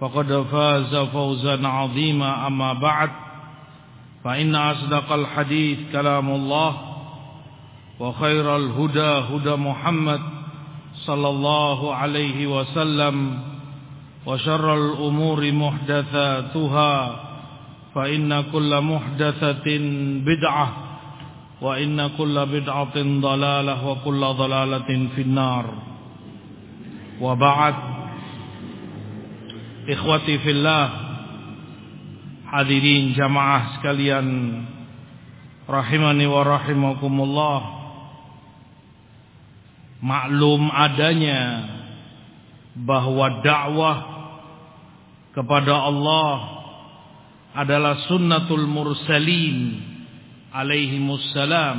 فقد فاز فوزا عظيما. أما بعد فإن أصدق الحديث كلام الله وخير الهدى هدى محمد صلى الله عليه وسلم وشر الأمور محدثاتها فإن كل محدثة بدعة وإن كل بدعة ضلالة وكل ضلالة في النار. وبعد Ikhwati fillah Hadirin jamaah sekalian Rahimani wa rahimakumullah. Maklum adanya Bahwa dakwah Kepada Allah Adalah sunnatul mursalin Alaihimussalam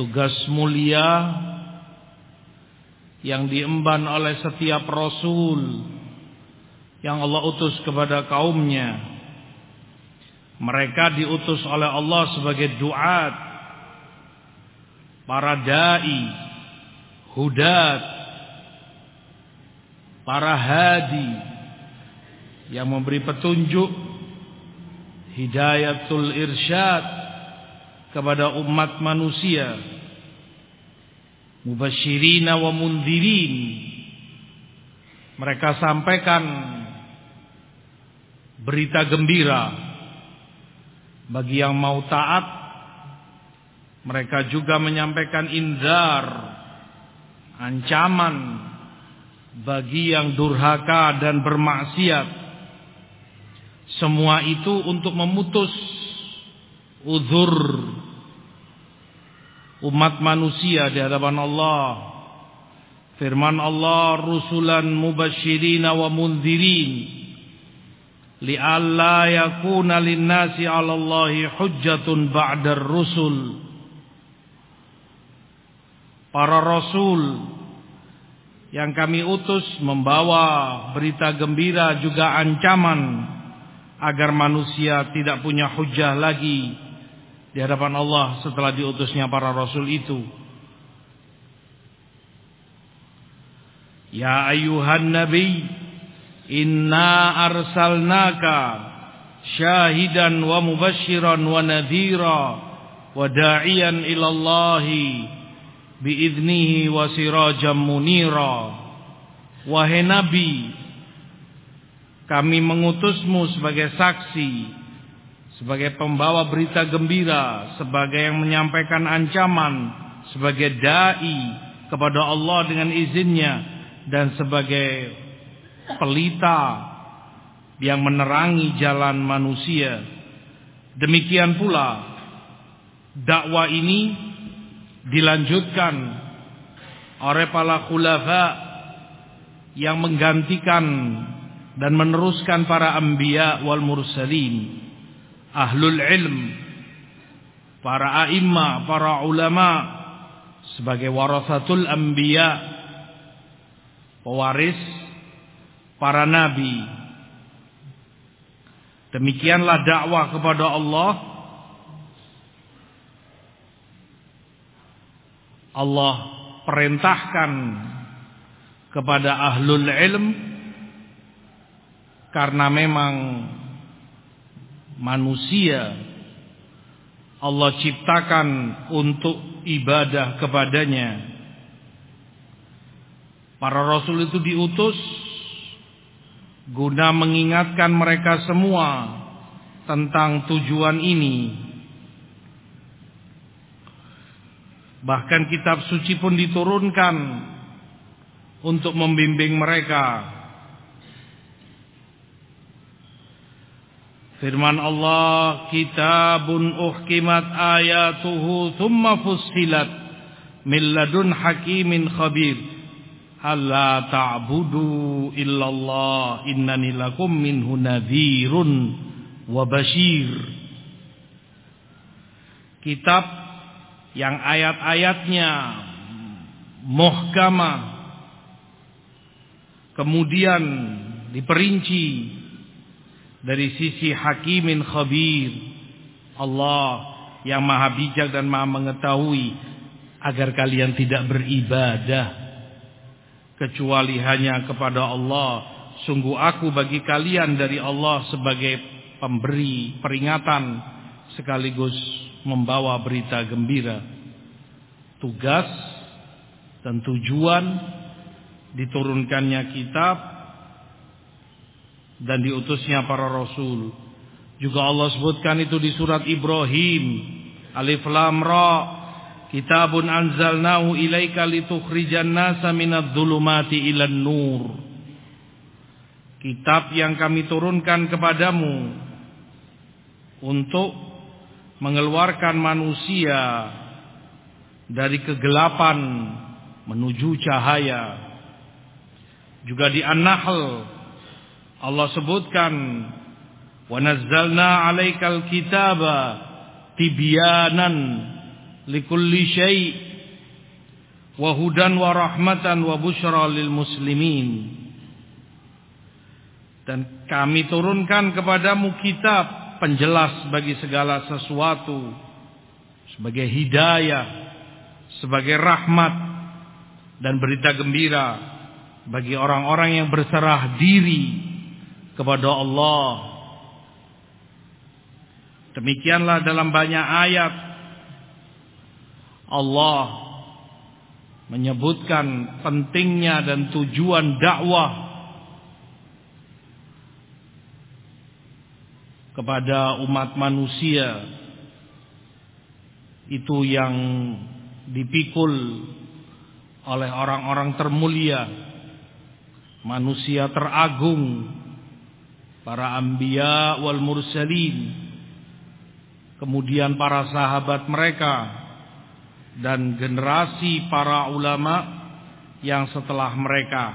Tugas mulia Yang diemban oleh setiap Rasul yang Allah utus kepada kaumnya. Mereka diutus oleh Allah sebagai duat, para dai, hudat, para hadi yang memberi petunjuk hidayatul irsyad kepada umat manusia mubasyirina wa mundirin mereka sampaikan berita gembira. Bagi yang mau taat mereka juga menyampaikan indar ancaman bagi yang durhaka dan bermaksiat. Semua itu untuk memutus uzur umat manusia di hadapan Allah. Firman Allah rusulan mubasyirin wa mundzirin li'alla yakuna linnasi 'ala Allahi hujjatun ba'dar rusul. Para rasul yang kami utus membawa berita gembira juga ancaman agar manusia tidak punya hujah lagi di hadapan Allah setelah diutusnya para rasul itu. Ya ayuhan nabi Inna arsalnaka syahidan wa mubashiran wa nadhira wa da'iyan ilallahi biiznihi wa sirajan munira. Wahai nabi kami mengutusmu sebagai saksi sebagai pembawa berita gembira sebagai yang menyampaikan ancaman sebagai dai kepada Allah dengan izinnya dan sebagai pelita yang menerangi jalan manusia. Demikian pula dakwah ini dilanjutkan oleh para khulafa yang menggantikan dan meneruskan para anbiya wal mursalin, ahlul ilm, para a'immah, para ulama sebagai warasatul anbiya, pewaris para nabi Demikianlah dakwah kepada Allah. Allah perintahkan kepada ahlul ilm karena memang manusia Allah ciptakan untuk ibadah kepadanya. Para rasul itu diutus guna mengingatkan mereka semua tentang tujuan ini. Bahkan kitab suci pun diturunkan untuk membimbing mereka. Firman Allah, "Kitabun uhkimat ayatuhu thumma fussilat min ladun hakimin khabir." Alla ta'budu illallah innani lakum minhu nadhirun wa bashir. Kitab yang ayat-ayatnya muhkamah kemudian diperinci dari sisi hakimin khabir Allah yang maha bijak dan maha mengetahui agar kalian tidak beribadah kecuali hanya kepada Allah. Sungguh aku bagi kalian dari Allah sebagai pemberi peringatan sekaligus membawa berita gembira. Tugas dan tujuan diturunkannya kitab dan diutusnya para rasul. Juga Allah sebutkan itu di surat Ibrahim. Alif Lam Ra Kitabun anzalnahu ilaika litukhrijan nasa minadh dhulumati ilan nur. Kitab yang kami turunkan kepadamu untuk mengeluarkan manusia dari kegelapan menuju cahaya. Juga di An-Nahl Allah sebutkan wa nazzalna 'alaikal kitaba tibyanan likulli syai' wa hudan wa rahmatan wa busyra lil muslimin. Dan kami turunkan kepadamu kitab penjelas bagi segala sesuatu sebagai hidayah sebagai rahmat dan berita gembira bagi orang-orang yang berserah diri kepada Allah. Demikianlah dalam banyak ayat Allah menyebutkan pentingnya dan tujuan dakwah kepada umat manusia itu yang dipikul oleh orang-orang termulia manusia teragung para anbiya wal mursalin kemudian para sahabat mereka dan generasi para ulama yang setelah mereka.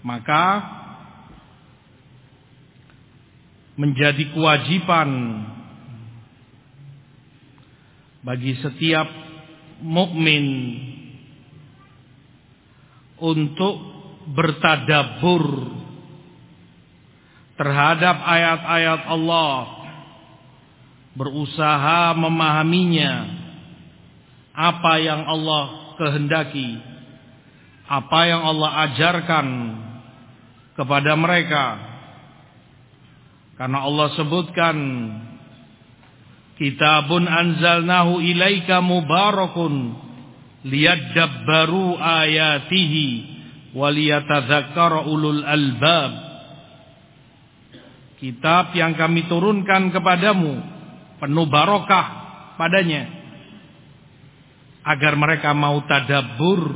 Maka menjadi kewajiban bagi setiap mukmin untuk bertadabur terhadap ayat-ayat Allah berusaha memahaminya. Apa yang Allah kehendaki apa yang Allah ajarkan kepada mereka. Karena Allah sebutkan kitabun anzalnahu ilaika mubarakun liyadabbaru ayatihi waliyatadzakkara ulul albab. Kitab yang kami turunkan kepadamu penuh barokah padanya agar mereka mau tadabbur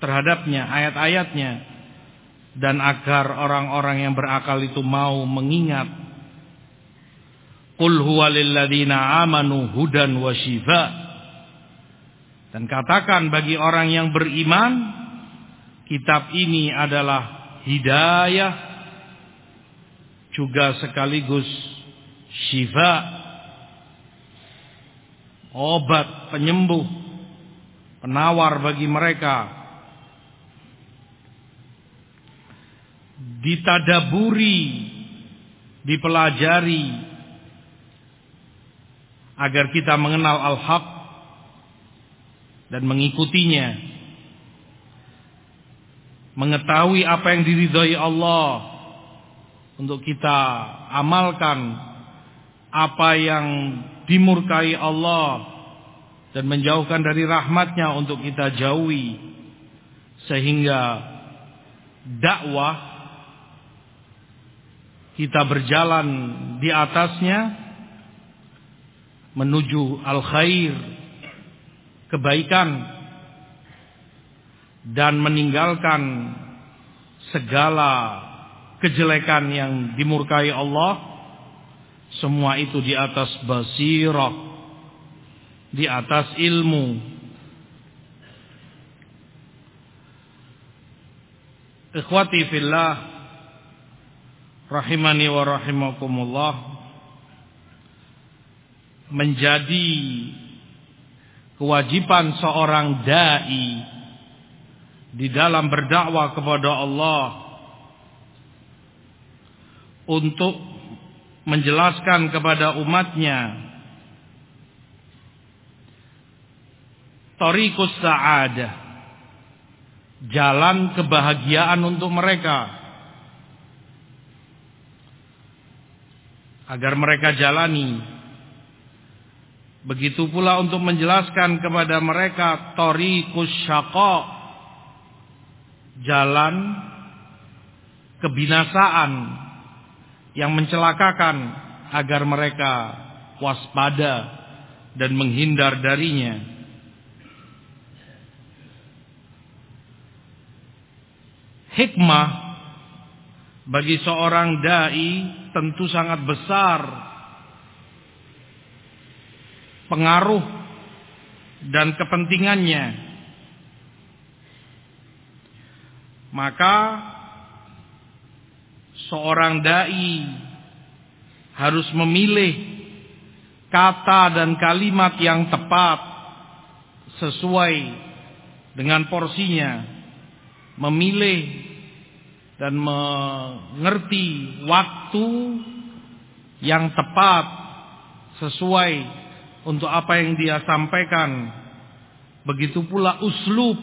terhadapnya ayat-ayatnya dan agar orang-orang yang berakal itu mau mengingat. Qul huwa amanu hudan wa dan katakan bagi orang yang beriman kitab ini adalah hidayah juga sekaligus syifa obat penyembuh penawar bagi mereka. Ditadaburi, dipelajari agar kita mengenal al-haq dan mengikutinya. Mengetahui apa yang diridhai Allah untuk kita amalkan, apa yang dimurkai Allah dan menjauhkan dari rahmatnya untuk kita jauhi sehingga dakwah kita berjalan di atasnya menuju al khair kebaikan dan meninggalkan segala kejelekan yang dimurkai Allah semua itu di atas basirah. Di atas ilmu. Ikhwati fillah. Rahimani wa rahimakumullah. Menjadi kewajiban seorang dai di dalam berdakwah kepada Allah untuk menjelaskan kepada umatnya Tariqus sa'adah. Jalan kebahagiaan untuk mereka. Agar mereka jalani. Begitu pula untuk menjelaskan kepada mereka Tariqus syaqa. Jalan kebinasaan yang mencelakakan agar mereka waspada dan menghindar darinya. hikmah bagi seorang dai tentu sangat besar pengaruh dan kepentingannya maka seorang dai harus memilih kata dan kalimat yang tepat sesuai dengan porsinya memilih dan mengerti waktu yang tepat sesuai untuk apa yang dia sampaikan. Begitu pula uslub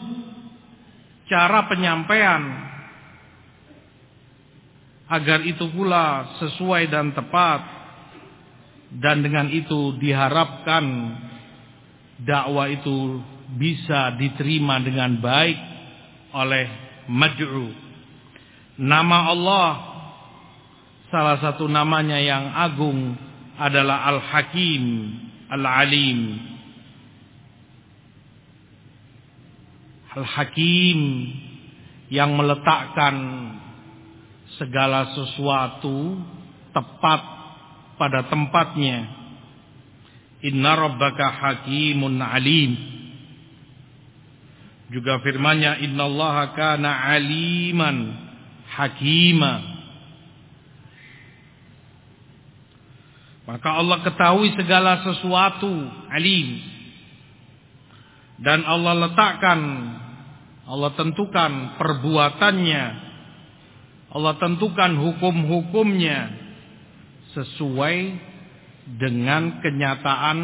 cara penyampaian agar itu pula sesuai dan tepat dan dengan itu diharapkan dakwah itu bisa diterima dengan baik oleh mad'u Nama Allah salah satu namanya yang agung adalah Al-Hakim, Al-Alim. Al-Hakim yang meletakkan segala sesuatu tepat pada tempatnya. Inna rabbaka hakimun alim. Juga firmannya innallaha kana aliman hakima. Maka Allah ketahui segala sesuatu, alim. Dan Allah letakkan, Allah tentukan perbuatannya. Allah tentukan hukum-hukumnya sesuai dengan kenyataan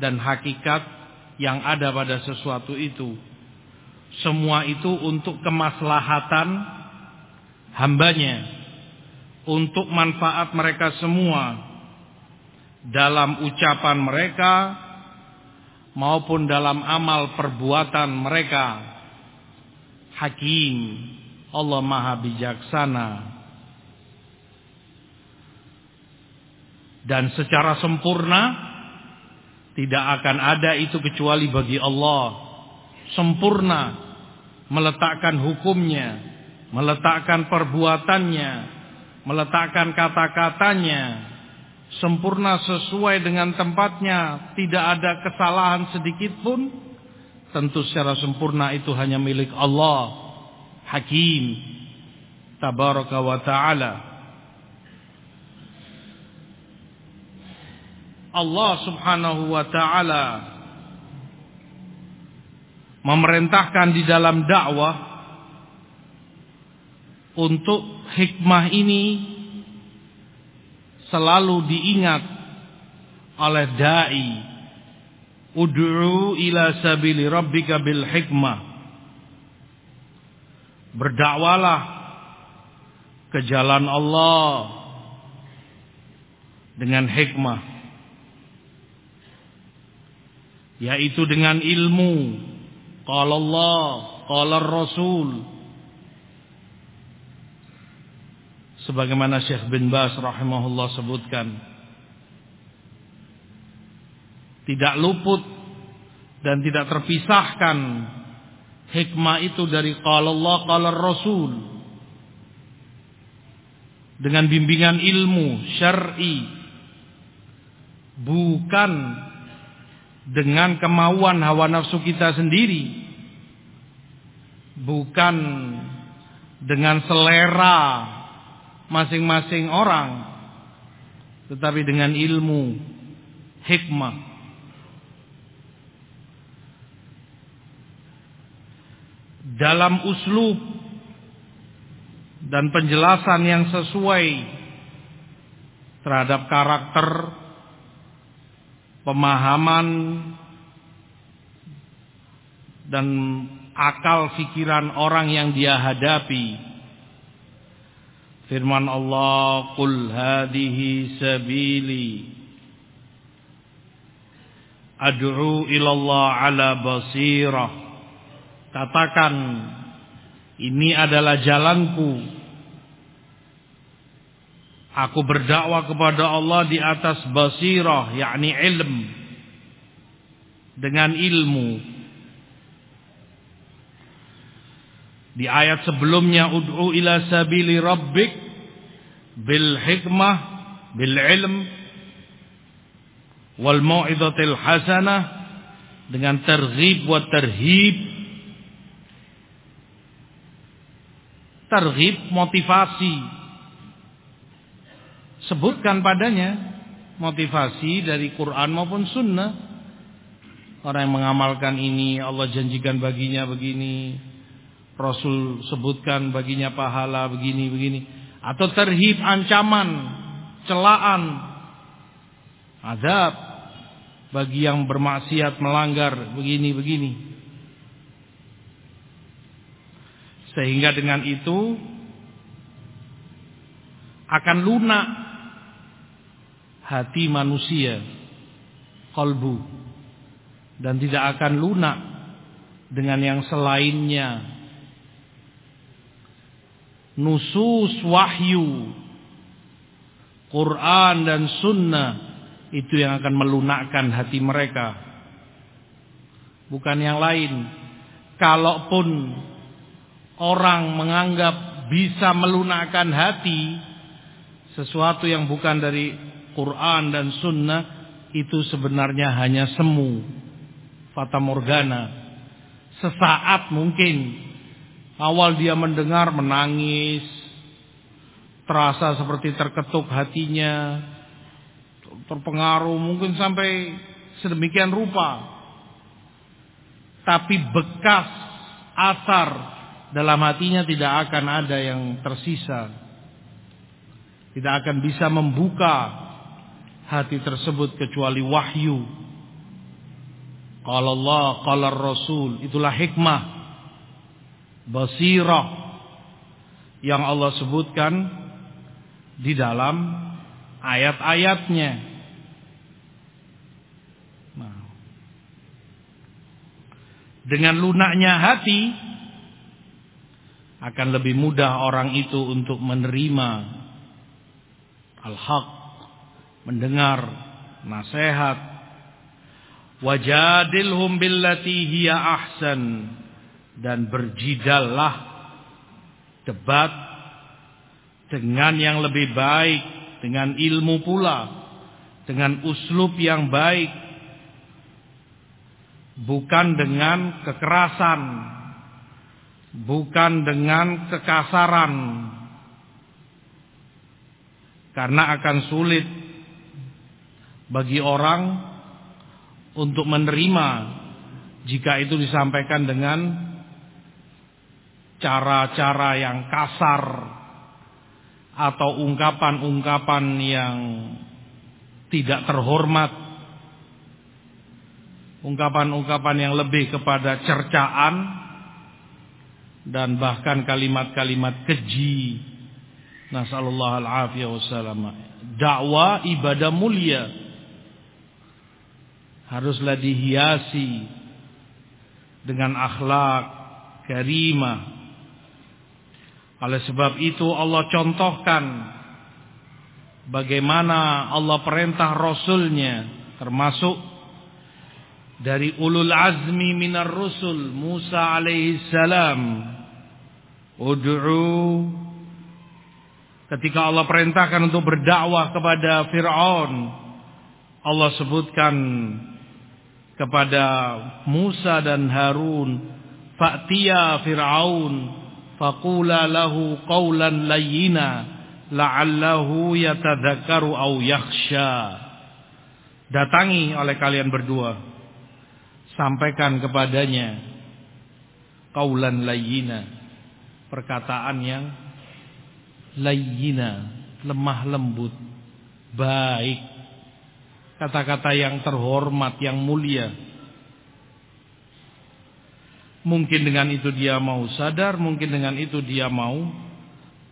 dan hakikat yang ada pada sesuatu itu. Semua itu untuk kemaslahatan hambanya untuk manfaat mereka semua dalam ucapan mereka maupun dalam amal perbuatan mereka hakim Allah maha bijaksana. Dan secara sempurna tidak akan ada itu kecuali bagi Allah. Sempurna meletakkan hukumnya meletakkan perbuatannya, meletakkan kata-katanya. Sempurna sesuai dengan tempatnya, tidak ada kesalahan sedikit pun, tentu secara sempurna itu hanya milik Allah, Hakim, Tabaraka wa. Allah Subhanahu wa taala memerintahkan di dalam dakwah untuk hikmah ini selalu diingat oleh dai. Ud'u ila sabili rabbika bil hikmah berdakwalah ke jalan Allah dengan hikmah yaitu dengan ilmu. Qala Allah qala Rasul. Sebagaimana Syekh bin Bas rahimahullah sebutkan tidak luput dan tidak terpisahkan hikmah itu dari qala Allah qala Rasul. Dengan bimbingan ilmu syar'i. Bukan dengan kemauan hawa nafsu kita sendiri. Bukan dengan selera masing-masing orang. Tetapi dengan ilmu hikmah dalam uslub dan penjelasan yang sesuai terhadap karakter pemahaman dan akal pikiran orang yang dia hadapi Firman Allah, "Qul hadhihi sabili ad'u ila Allah ala basirah." Katakan, ini adalah jalanku. Aku berdakwah kepada Allah di atas basirah, yakni ilm. Dengan ilmu. Di ayat sebelumnya ud'u ila sabili rabbik bil hikmah bil ilm wal mau'izatil hasanah dengan terghib wa terhib terghib motivasi. Sebutkan padanya motivasi dari Quran maupun sunnah. Orang yang mengamalkan ini Allah janjikan baginya begini. Rasul sebutkan baginya pahala begini begini. Atau terhib ancaman, celaan, azab. Bagi yang bermaksiat melanggar begini-begini. Sehingga dengan itu akan lunak hati manusia, kolbu, dan tidak akan lunak dengan yang selainnya. Nusus wahyu Quran dan sunnah itu yang akan melunakkan hati mereka. Bukan yang lain. Kalaupun orang menganggap bisa melunakkan hati sesuatu yang bukan dari Quran dan sunnah itu sebenarnya hanya semu. Fata morgana. Sesaat mungkin. Awal dia mendengar menangis, terasa seperti terketuk hatinya, terpengaruh mungkin sampai sedemikian rupa. Tapi bekas asar dalam hatinya tidak akan ada yang tersisa. Tidak akan bisa membuka hati tersebut kecuali wahyu. Kalau Allah, kalau Rasul, itulah hikmah basirah yang Allah sebutkan di dalam ayat-ayatnya. Nah, dengan lunaknya hati akan lebih mudah orang itu untuk menerima al-haq, mendengar nasihat. Wajadilhum billati hiya ahsan dan berjidallah debat dengan yang lebih baik, dengan ilmu pula, dengan uslub yang baik, bukan dengan kekerasan, bukan dengan kekasaran, karena akan sulit bagi orang untuk menerima jika itu disampaikan dengan cara-cara yang kasar atau ungkapan-ungkapan yang tidak terhormat, ungkapan-ungkapan yang lebih kepada cercaan dan bahkan kalimat-kalimat keji. Nasallallahu alaihi wasallam. Dakwah ibadah mulia haruslah dihiasi dengan akhlak karimah oleh sebab itu Allah contohkan bagaimana Allah perintah Rasulnya termasuk dari ulul azmi minar rusul Musa alaihi salam ud'u. Ketika Allah perintahkan untuk berdakwah kepada Firaun Allah sebutkan kepada Musa dan Harun fa'tiya Firaun faqula lahu qawlan layyina la'allahu yatadzakkaru aw yakhsha. Datangi oleh kalian berdua. Sampaikan kepadanya qawlan layyina perkataan yang layyina lemah lembut baik kata-kata yang terhormat yang mulia Mungkin dengan itu dia mau sadar, mungkin dengan itu dia mau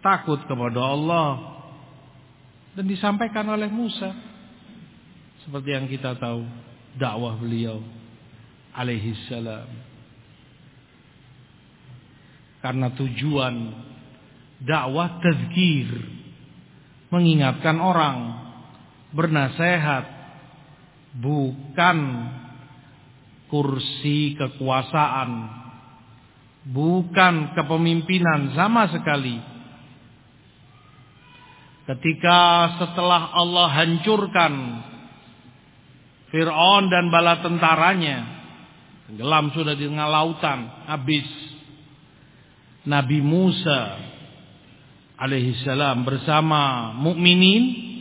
takut kepada Allah. Dan disampaikan oleh Musa. Seperti yang kita tahu dakwah beliau alaihi salam. Karena tujuan dakwah tazkir mengingatkan orang bernasehat bukan kursi kekuasaan bukan kepemimpinan sama sekali. Ketika setelah Allah hancurkan Fir'aun dan bala tentaranya, gelam sudah di tengah lautan, habis. Nabi Musa alaihissalam bersama mukminin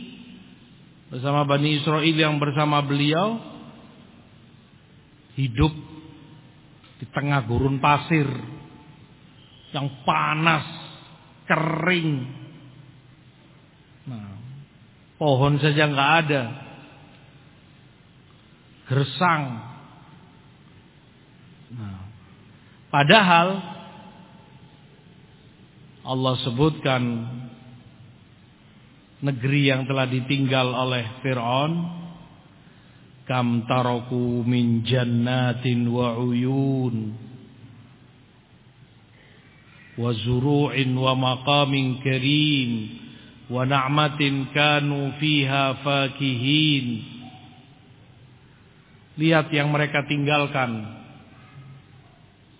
bersama Bani Israel yang bersama beliau hidup di tengah gurun pasir yang panas, kering. Nah, pohon saja nggak ada. Gersang. Nah, padahal Allah sebutkan negeri yang telah ditinggal oleh Fir'aun kam taraku min jannatin wa uyun wa zuru'in wa maqamin karim wa na'matin kanu fiha fakihin. Lihat yang mereka tinggalkan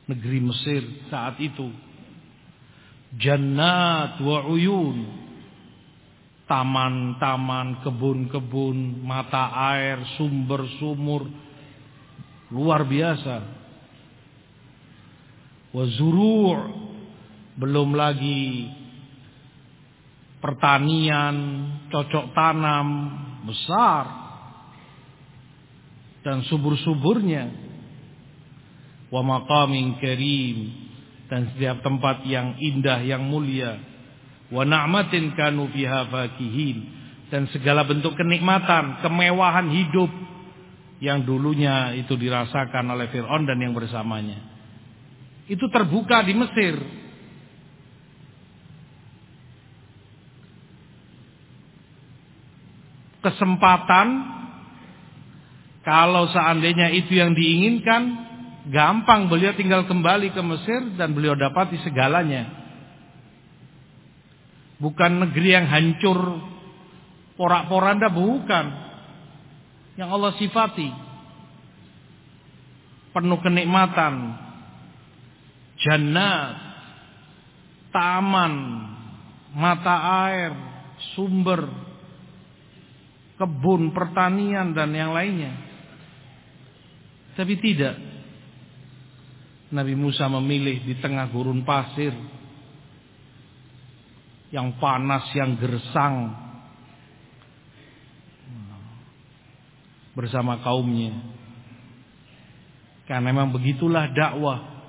negeri Mesir saat itu jannat wa uyun. Taman-taman, kebun-kebun, mata air, sumber-sumur luar biasa. Wazuru' belum lagi pertanian, cocok tanam besar. Dan subur-suburnya. Wa maqamin karim dan setiap tempat yang indah yang mulia wa na'matin kanu fiha fakihin dan segala bentuk kenikmatan, kemewahan hidup yang dulunya itu dirasakan oleh Firaun dan yang bersamanya. Itu terbuka di Mesir. Kesempatan kalau seandainya itu yang diinginkan, gampang beliau tinggal kembali ke Mesir dan beliau dapati segalanya. Bukan negeri yang hancur porak-poranda bukan. Yang Allah sifati. Penuh kenikmatan. Jannat. Taman. Mata air. Sumber. Kebun, pertanian dan yang lainnya. Tapi tidak. Nabi Musa memilih di tengah gurun pasir yang panas, yang gersang bersama kaumnya. Karena memang begitulah dakwah.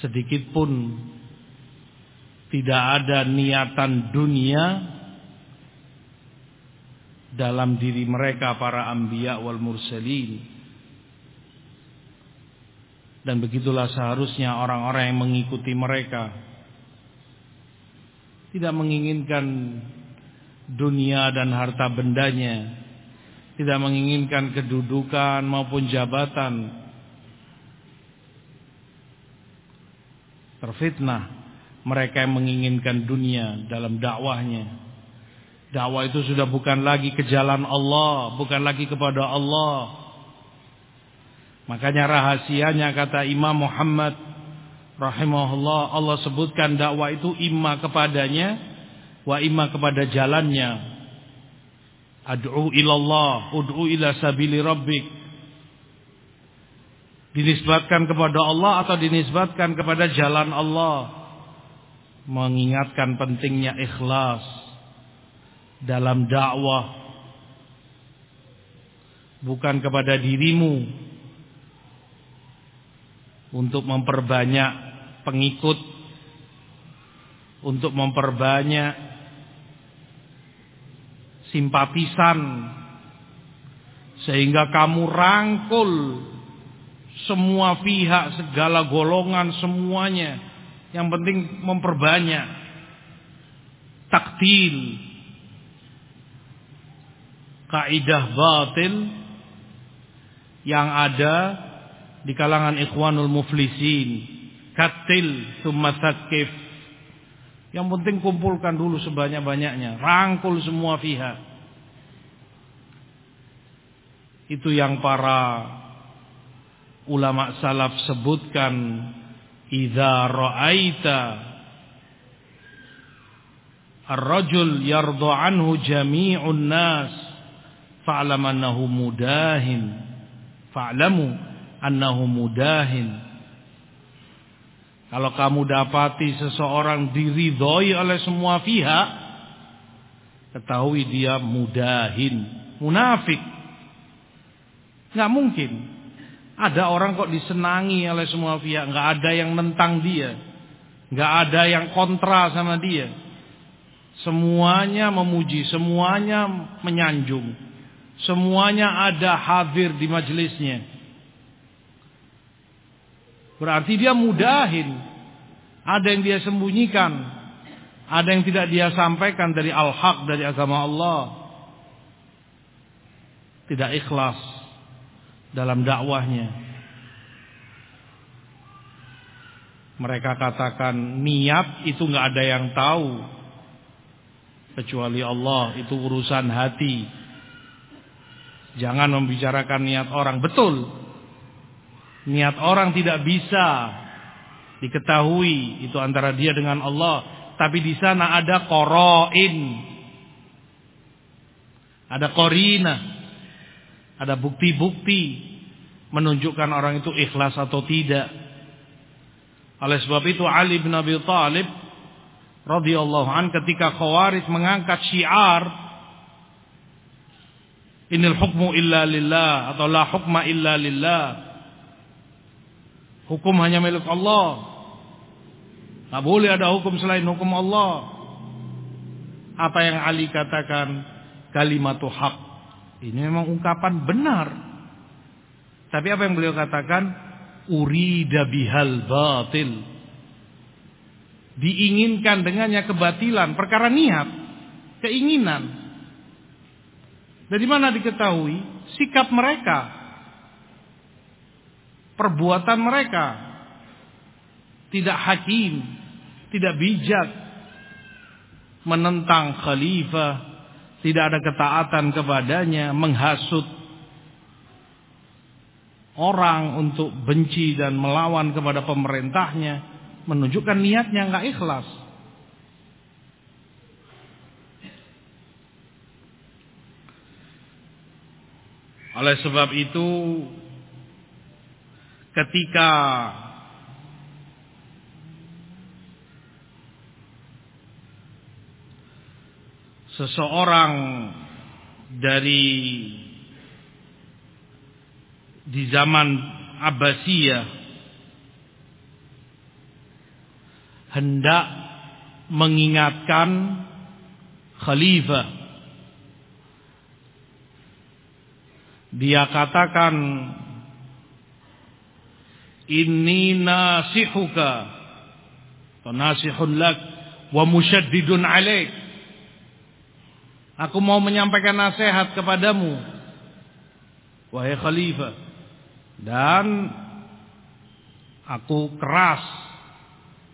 Sedikit pun tidak ada niatan dunia dalam diri mereka para anbiya wal mursalin. Dan begitulah seharusnya orang-orang yang mengikuti mereka tidak menginginkan dunia dan harta bendanya, tidak menginginkan kedudukan maupun jabatan. Terfitnah mereka yang menginginkan dunia dalam dakwahnya. Dakwah itu sudah bukan lagi ke jalan Allah, bukan lagi kepada Allah. Makanya rahasianya kata Imam Muhammad rahimahullah Allah sebutkan dakwah itu imma kepadanya wa imma kepada jalannya. Ad'u ilallah, ud'u ila sabili rabbik. Dinisbatkan kepada Allah atau dinisbatkan kepada jalan Allah mengingatkan pentingnya ikhlas dalam dakwah bukan kepada dirimu untuk memperbanyak pengikut untuk memperbanyak simpatisan sehingga kamu rangkul semua pihak segala golongan semuanya. Yang penting memperbanyak taktil kaidah batil yang ada di kalangan ikhwanul muflisin katil summa sakif yang penting kumpulkan dulu sebanyak-banyaknya rangkul semua pihak itu yang para ulama salaf sebutkan Idza ra'aita ar-rajul yardu anhu jami'un nas fa'lam annahu mudahin fa'lamu annahu mudahin kalau kamu dapati seseorang diridhoi oleh semua pihak ketahui dia mudahin munafik nggak mungkin ada orang kok disenangi oleh semua pihak, nggak ada yang nentang dia, nggak ada yang kontra sama dia. Semuanya memuji, semuanya menyanjung, semuanya ada hadir di majelisnya. Berarti dia mudahin, ada yang dia sembunyikan, ada yang tidak dia sampaikan dari al-haq dari agama Allah. Tidak ikhlas dalam dakwahnya. Mereka katakan niat itu nggak ada yang tahu kecuali Allah itu urusan hati. Jangan membicarakan niat orang betul. Niat orang tidak bisa diketahui itu antara dia dengan Allah. Tapi di sana ada koroin, ada korina, ada bukti-bukti menunjukkan orang itu ikhlas atau tidak. Oleh sebab itu Ali bin Abi Thalib radhiyallahu an ketika Khawarij mengangkat syiar Inil hukmu illa lillah atau la hukma illa lillah. Hukum hanya milik Allah. Tak boleh ada hukum selain hukum Allah. Apa yang Ali katakan kalimatu hak ini memang ungkapan benar. Tapi apa yang beliau katakan? Urida bihal batil. Diinginkan dengannya kebatilan. Perkara niat. Keinginan. Dari mana diketahui? Sikap mereka. Perbuatan mereka. Tidak hakim. Tidak bijak. Menentang khalifah tidak ada ketaatan kepadanya, menghasut orang untuk benci dan melawan kepada pemerintahnya, menunjukkan niatnya nggak ikhlas. Oleh sebab itu ketika seseorang dari di zaman Abbasiyah hendak mengingatkan khalifah. Dia katakan Inni nasihuka. Nasihun lak wa musyaddidun alaik. Aku mau menyampaikan nasihat kepadamu wahai khalifah. Dan aku keras.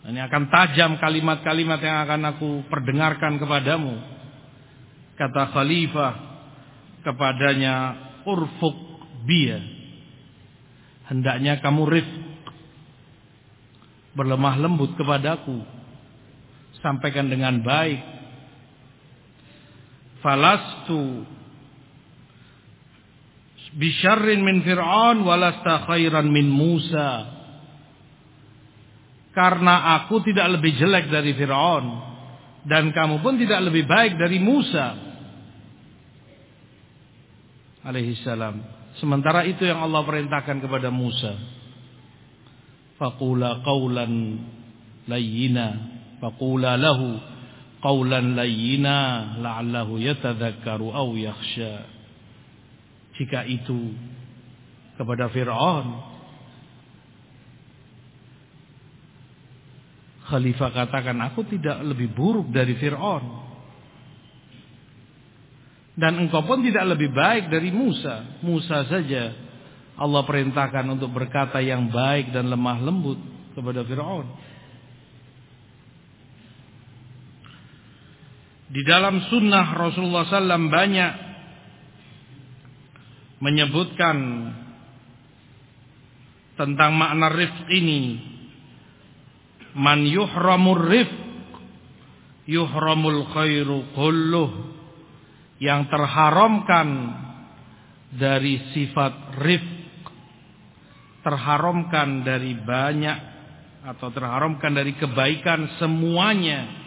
Ini akan tajam kalimat-kalimat yang akan aku perdengarkan kepadamu. Kata khalifah kepadanya urfuk biya hendaknya kamu rifq berlemah lembut kepadaku. Sampaikan dengan baik. Falastu bisyarrin min fir'aun walasta khairan min Musa. Karena aku tidak lebih jelek dari Fir'aun dan kamu pun tidak lebih baik dari Musa. Alaihi salam Sementara itu yang Allah perintahkan kepada Musa. Faqula qawlan layyina. Faqula lahu qawlan layyina la'allahu yatadhakkaru aw yakhsha. Jika itu kepada Fir'aun Khalifah katakan aku tidak lebih buruk dari Fir'aun dan engkau pun tidak lebih baik dari Musa. Musa saja Allah perintahkan untuk berkata yang baik dan lemah lembut kepada Firaun. Di dalam sunnah Rasulullah SAW banyak menyebutkan tentang makna rifq ini. Man yuhramur rifq yuhramul khairu kulluh yang terharamkan dari sifat rifq terharamkan dari banyak atau terharamkan dari kebaikan semuanya.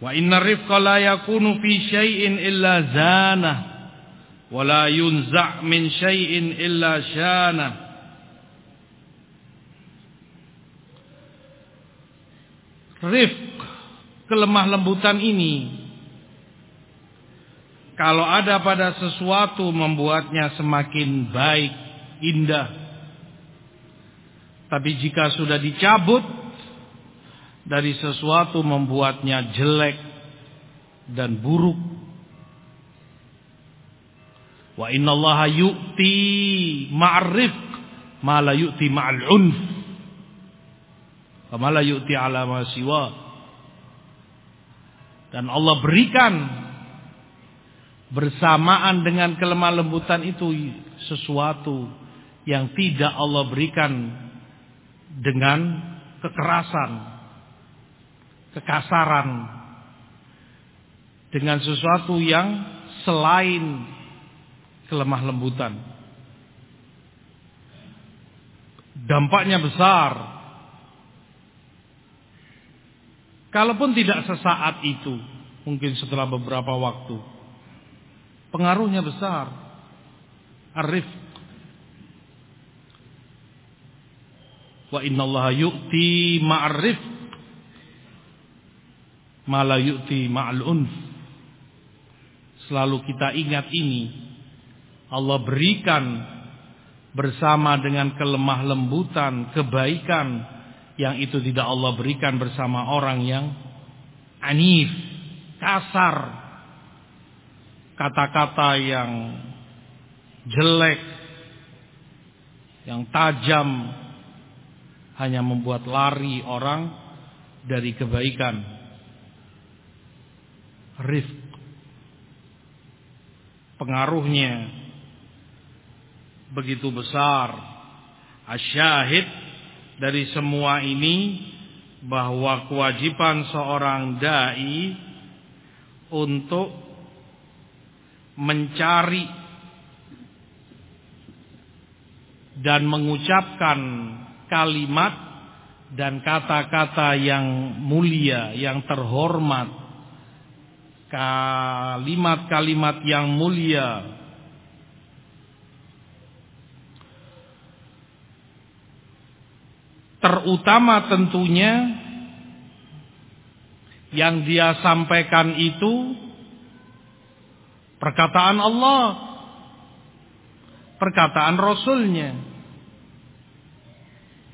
Wa inna rifqa la yakunu fi syai'in illa zana wa la yunza' min syai'in illa syana rifq kelemah lembutan ini kalau ada pada sesuatu membuatnya semakin baik, indah. Tapi jika sudah dicabut dari sesuatu membuatnya jelek dan buruk. Wa innallaha yu'ti ma'rif ma yu'ti ma'al unf. Wa ma yu'ti ala ma. Dan Allah berikan bersamaan dengan kelemah lembutan itu sesuatu yang tidak Allah berikan dengan kekerasan, kekasaran, dengan sesuatu yang selain kelemah lembutan. Dampaknya besar Kalaupun tidak sesaat itu, mungkin setelah beberapa waktu, pengaruhnya besar. Arif. Wa inna Allah yu'ti ma'arif. Mala yu'ti ma'al unf. Selalu kita ingat ini. Allah berikan bersama dengan kelemah lembutan, kebaikan, yang itu tidak Allah berikan bersama orang yang anif, kasar, kata-kata yang jelek, yang tajam, hanya membuat lari orang dari kebaikan. Rifq. Pengaruhnya begitu besar. Asyahid dari semua ini bahwa kewajiban seorang dai untuk mencari dan mengucapkan kalimat dan kata-kata yang mulia, yang terhormat, kalimat-kalimat yang mulia Terutama tentunya yang dia sampaikan itu perkataan Allah, perkataan Rasulnya.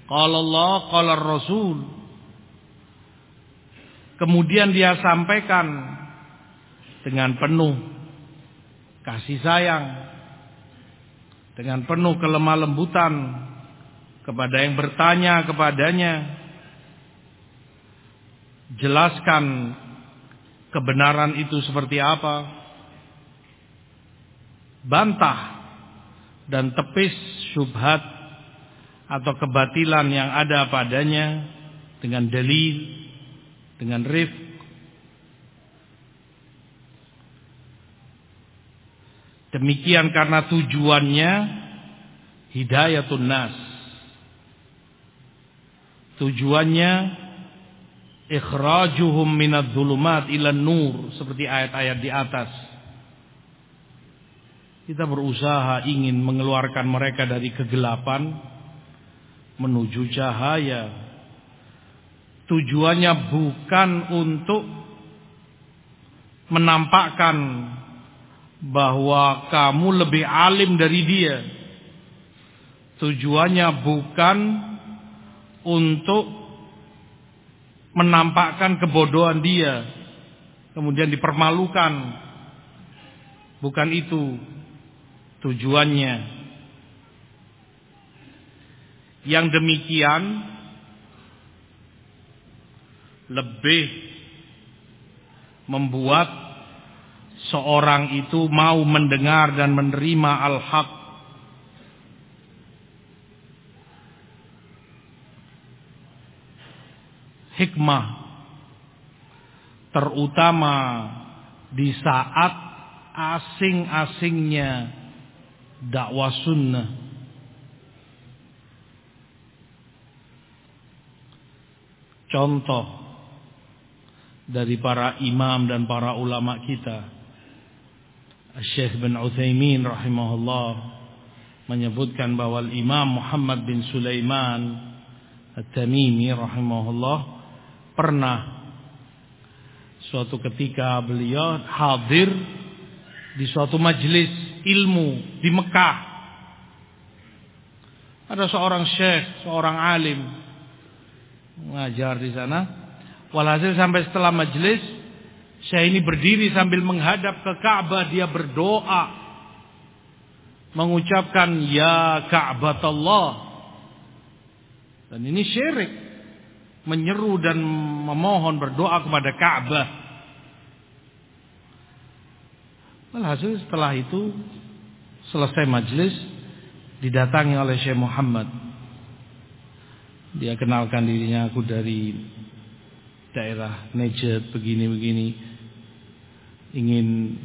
Kalau Allah, kalau Rasul. Kemudian dia sampaikan dengan penuh kasih sayang, dengan penuh kelemah lembutan kepada yang bertanya kepadanya. Jelaskan kebenaran itu seperti apa. Bantah dan tepis syubhat atau kebatilan yang ada padanya dengan dalil, dengan rif. Demikian karena tujuannya hidayatun nas. Tujuannya ikhrajuhum minadz dhulumat ila nur seperti ayat-ayat di atas. Kita berusaha ingin mengeluarkan mereka dari kegelapan menuju cahaya. Tujuannya bukan untuk menampakkan bahwa kamu lebih alim dari dia. Tujuannya bukan untuk menampakkan kebodohan dia, kemudian dipermalukan. Bukan itu tujuannya. Yang demikian lebih membuat seorang itu mau mendengar dan menerima al-haq hikmah terutama di saat asing-asingnya dakwah sunnah. Contoh dari para imam dan para ulama kita Syekh bin Utsaimin rahimahullah menyebutkan bahwa Imam Muhammad bin Sulaiman At-Tamimi rahimahullah pernah suatu ketika beliau hadir di suatu majelis ilmu di Mekah. Ada seorang syekh, seorang alim mengajar di sana. Walhasil sampai setelah majelis, syekh ini berdiri sambil menghadap ke Ka'bah, dia berdoa mengucapkan ya Ka'batullah. Dan ini syirik menyeru dan memohon berdoa kepada Ka'bah. Walhasil setelah itu selesai majlis didatangi oleh Syekh Muhammad. Dia kenalkan dirinya aku dari daerah Najd begini-begini ingin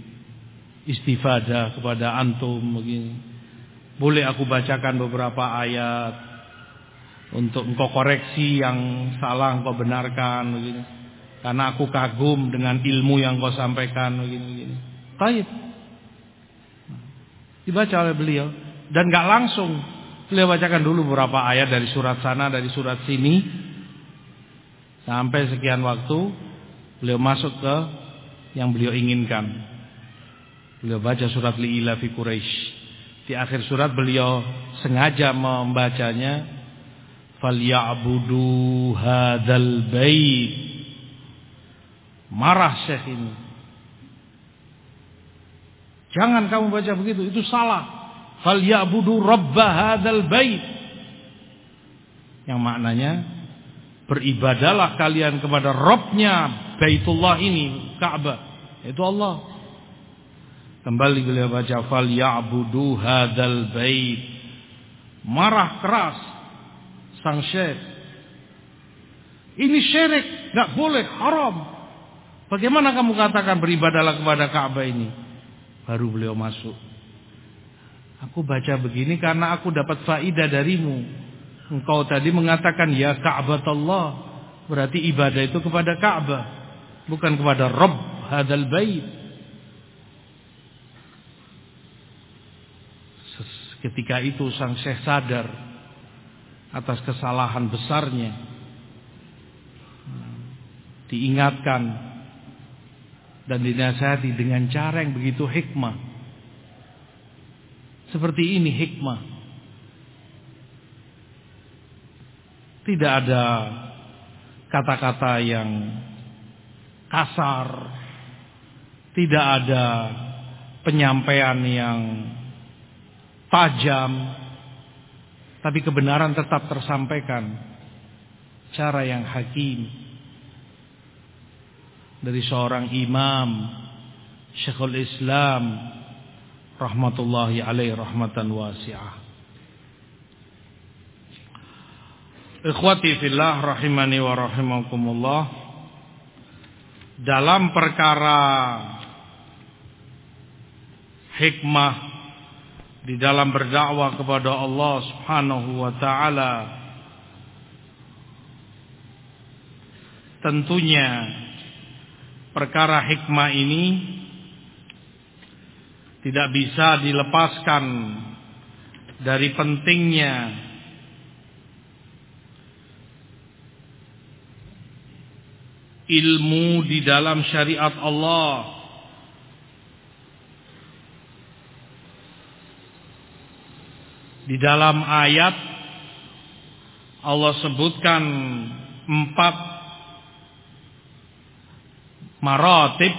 istifadah kepada antum begini. Boleh aku bacakan beberapa ayat untuk engkau koreksi yang salah engkau benarkan begini. Karena aku kagum dengan ilmu yang kau sampaikan begini begini. Baik. Dibaca oleh beliau dan nggak langsung beliau bacakan dulu beberapa ayat dari surat sana dari surat sini sampai sekian waktu beliau masuk ke yang beliau inginkan. Beliau baca surat Li'ila fi Quraisy. Di akhir surat beliau sengaja membacanya falyabudu hadzal bait marah syekh ini. Jangan kamu baca begitu itu salah. Falyabudu rabb hadzal bait yang maknanya beribadalah kalian kepada Robnya Baitullah ini Ka'bah itu Allah. Kembali beliau baca falyabudu hadzal bait marah keras sang syekh. Ini syirik, nggak boleh, haram. Bagaimana kamu katakan beribadalah kepada Ka'bah ini? Baru beliau masuk. Aku baca begini karena aku dapat faidah darimu. Engkau tadi mengatakan ya Ka'bah Allah. Berarti ibadah itu kepada Ka'bah. Bukan kepada Rabb hadal bait. Ketika itu sang syekh sadar atas kesalahan besarnya. Diingatkan dan dinasihati dengan cara yang begitu hikmah. Seperti ini hikmah. Tidak ada kata-kata yang kasar. Tidak ada penyampaian yang tajam. Tapi kebenaran tetap tersampaikan. Cara yang hakim. Dari seorang imam. Syekhul Islam. Rahmatullahi alaih rahmatan wasi'ah. Ikhwati fillah rahimani wa rahimakumullah. Dalam perkara hikmah di dalam berdakwah kepada Allah Subhanahu wa taala tentunya perkara hikmah ini tidak bisa dilepaskan dari pentingnya ilmu di dalam syariat Allah. Di dalam ayat Allah sebutkan empat maratib.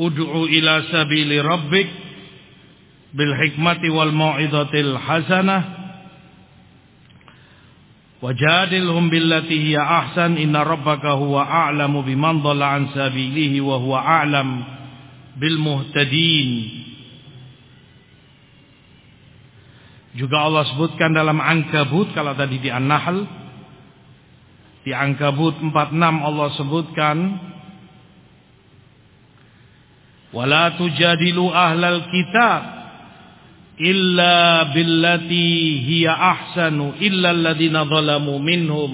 Ud'u ila sabili rabbik bil hikmati wal mau'izatil hasanah. Wajadilhum billati hiya ahsan. Inna rabbaka huwa a'lamu biman dhalla an sabilihi wa huwa a'lam bil muhtadin. Juga Allah sebutkan dalam Ankabut kalau tadi di An-Nahl. Di Ankabut 46 Allah sebutkan wala tujadilu ahlal kitab illa billati hiya ahsanu illa alladhina zalamu minhum.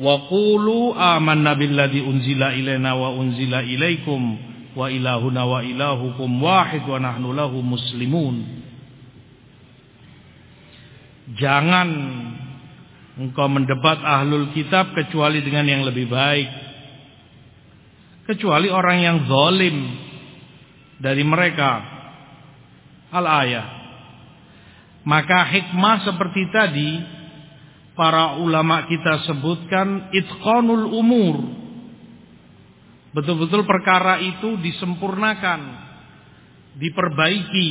Wa qulu amanna billadhi unzila ilaina wa unzila ilaikum wa ilahuna wa ilahukum wahid wa nahnu lahu muslimun jangan engkau mendebat ahlul kitab kecuali dengan yang lebih baik kecuali orang yang zalim dari mereka al-ayah. Maka hikmah seperti tadi para ulama kita sebutkan itqanul umur. Betul-betul perkara itu disempurnakan, diperbaiki,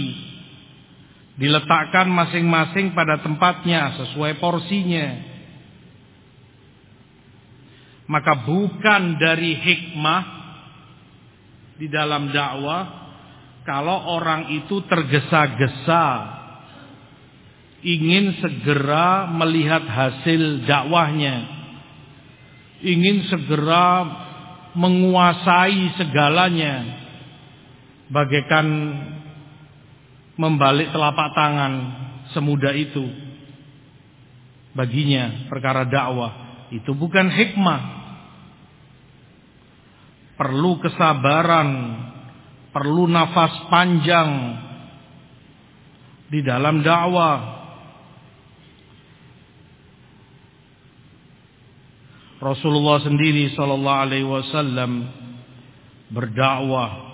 diletakkan masing-masing pada tempatnya sesuai porsinya. Maka bukan dari hikmah di dalam dakwah kalau orang itu tergesa-gesa ingin segera melihat hasil dakwahnya, ingin segera menguasai segalanya, bagaikan membalik telapak tangan semudah itu baginya perkara dakwah itu bukan hikmah perlu kesabaran perlu nafas panjang di dalam dakwah. Rasulullah sendiri sallallahu alaihi wasallam berdakwah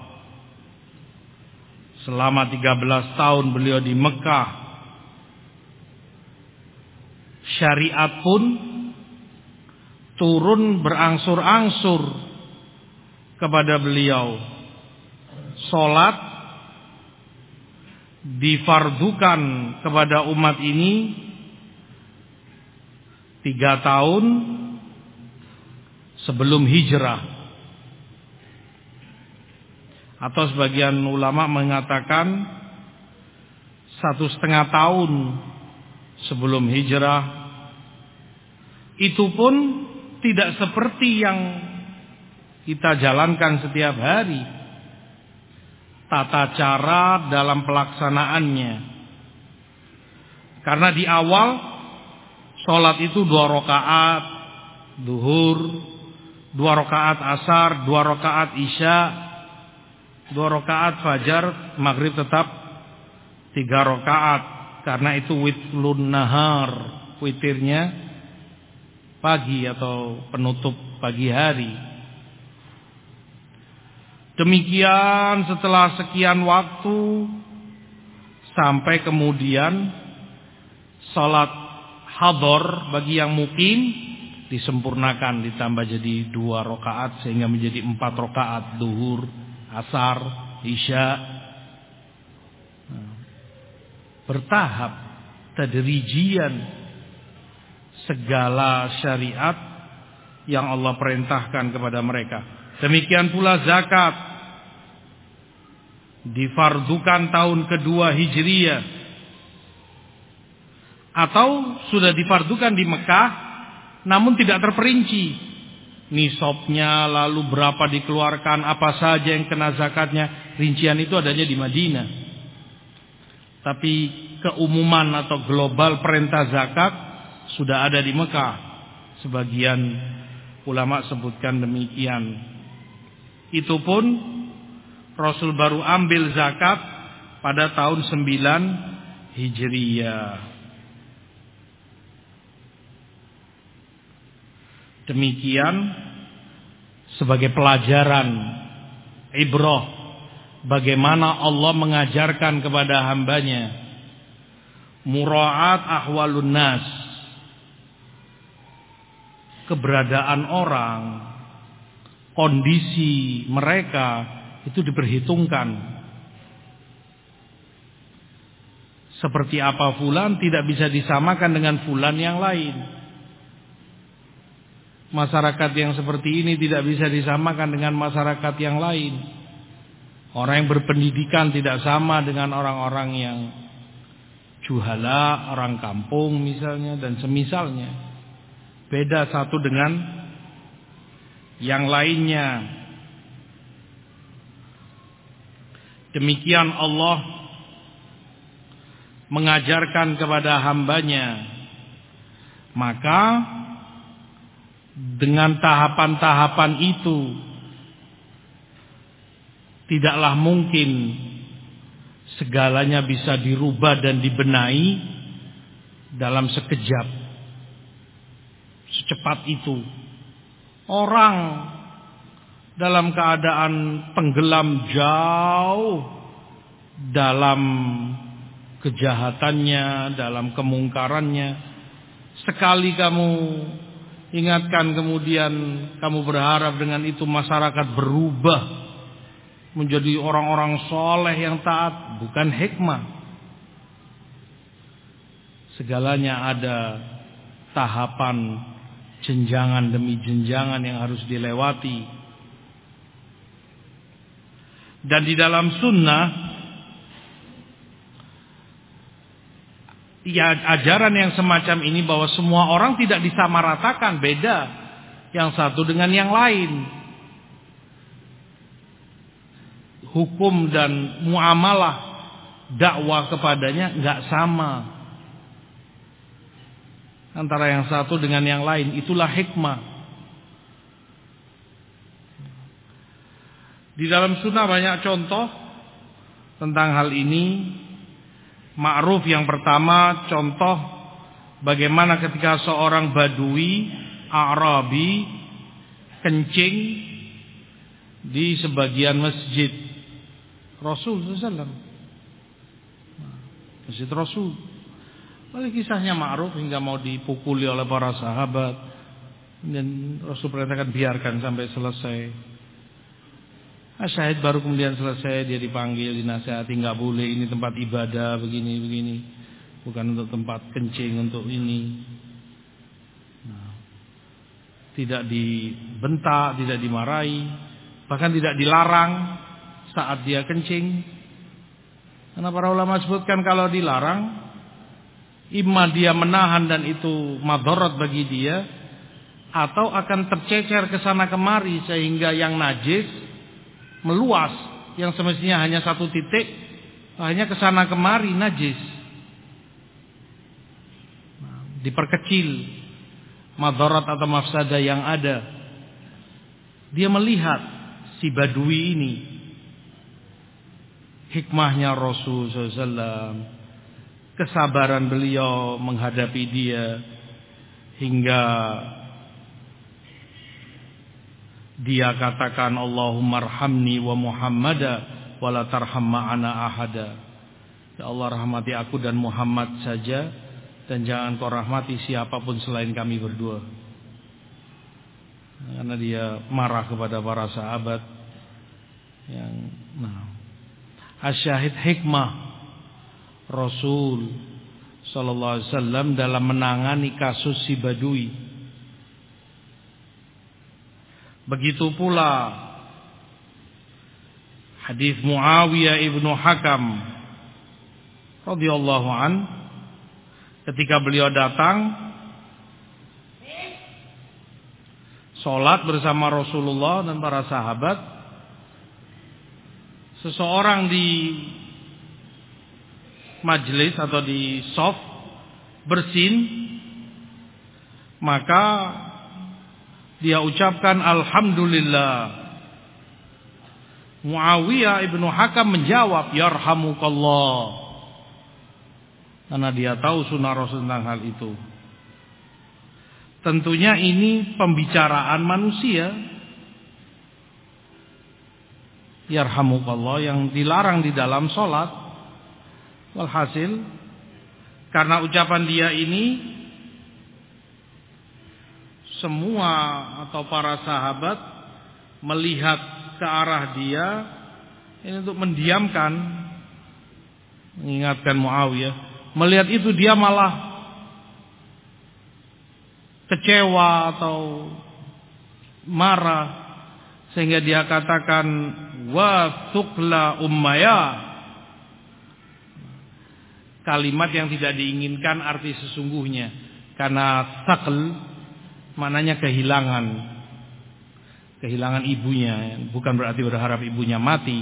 selama 13 tahun beliau di Mekah. Syariat pun turun berangsur-angsur kepada beliau Solat difardukan kepada umat ini tiga tahun sebelum hijrah atau sebagian ulama mengatakan satu setengah tahun sebelum hijrah itu pun tidak seperti yang kita jalankan setiap hari tata cara dalam pelaksanaannya. Karena di awal sholat itu dua rakaat duhur, dua rakaat asar, dua rakaat isya, dua rakaat fajar, maghrib tetap. Tiga rakaat karena itu witlun nahar witirnya pagi atau penutup pagi hari. Demikian setelah sekian waktu sampai kemudian salat hador bagi yang mukim disempurnakan ditambah jadi dua rakaat sehingga menjadi empat rakaat duhur, asar, isya. Nah, bertahap, tadrijian segala syariat yang Allah perintahkan kepada mereka. Demikian pula zakat difardukan tahun kedua Hijriyah atau sudah difardukan di Mekah namun tidak terperinci. Nisabnya lalu berapa dikeluarkan, apa saja yang kena zakatnya. Rincian itu adanya di Madinah. Tapi keumuman atau global perintah zakat sudah ada di Mekah. Sebagian ulama sebutkan demikian. Itu pun Rasul baru ambil zakat pada tahun 9 Hijriyah. Demikian sebagai pelajaran ibrah bagaimana Allah mengajarkan kepada hambanya. Muraat ahwalun nas. Keberadaan orang kondisi mereka itu diperhitungkan. Seperti apa fulan tidak bisa disamakan dengan fulan yang lain Masyarakat yang seperti ini tidak bisa disamakan dengan masyarakat yang lain. Orang yang berpendidikan tidak sama dengan orang-orang yang juhala, orang kampung misalnya dan semisalnya. Beda satu dengan yang lainnya. Demikian Allah mengajarkan kepada hambanya. Maka dengan tahapan-tahapan itu tidaklah mungkin segalanya bisa dirubah dan dibenahi dalam sekejap secepat itu. Orang dalam keadaan tenggelam jauh dalam kejahatannya dalam kemungkarannya sekali kamu Ingatkan kemudian kamu berharap dengan itu masyarakat berubah menjadi orang-orang soleh yang taat, bukan hikmah. Segalanya ada tahapan jenjangan demi jenjangan yang harus dilewati. Dan di dalam sunnah ya ajaran yang semacam ini bahwa semua orang tidak disamaratakan beda. Yang satu dengan yang lain. Hukum dan muamalah dakwah kepadanya nggak sama. Antara yang satu dengan yang lain itulah hikmah. Di dalam sunnah banyak contoh tentang hal ini Ma'ruf yang pertama contoh bagaimana ketika seorang badui Arabi kencing di sebagian masjid Rasul SAW. Masjid Rasul. Lalu kisahnya ma'ruf hingga mau dipukuli oleh para sahabat. Dan Rasul perintahkan biarkan sampai selesai. Nah, syahid baru kemudian selesai dia dipanggil dinasehati nggak boleh ini tempat ibadah begini begini. Bukan untuk tempat kencing untuk ini. Nah, tidak dibentak tidak dimarahi bahkan tidak dilarang saat dia kencing. Karena para ulama sebutkan kalau dilarang imma dia menahan dan itu madorot bagi dia atau akan tercecer ke sana kemari sehingga yang najis meluas yang semestinya hanya satu titik hanya ke sana kemari najis. Nah, diperkecil madarat atau mafsada yang ada. Dia melihat si badui ini. Hikmahnya Rasul SAW, kesabaran beliau menghadapi dia hingga dia katakan Allahumma arhamni wa Muhammada wala tarham ma'ana ahada. Ya Allah rahmati aku dan Muhammad saja dan jangan kau rahmati siapa pun selain kami berdua. Karena dia marah kepada para sahabat yang nah asyahid hikmah Rasul sallallahu alaihi wasallam dalam menangani kasus si Badui. Begitu pula hadis Muawiyah ibnu Hakam radhiyallahu an ketika beliau datang sholat bersama Rasulullah dan para sahabat seseorang di majelis atau di soft bersin maka dia ucapkan alhamdulillah. Muawiyah ibnu Hakam menjawab yarhamukallah. Karena dia tahu sunnah Rasul tentang hal itu. Tentunya ini pembicaraan manusia. Yarhamukallah yang dilarang di dalam sholat. Walhasil karena ucapan dia ini semua atau para sahabat melihat ke arah dia ini untuk mendiamkan mengingatkan Muawiyah. Melihat itu dia malah kecewa atau marah sehingga dia katakan wa tuqla ummaya. Kalimat yang tidak diinginkan arti sesungguhnya. Karena sakl maknanya kehilangan. Kehilangan ibunya. Bukan berarti berharap ibunya mati.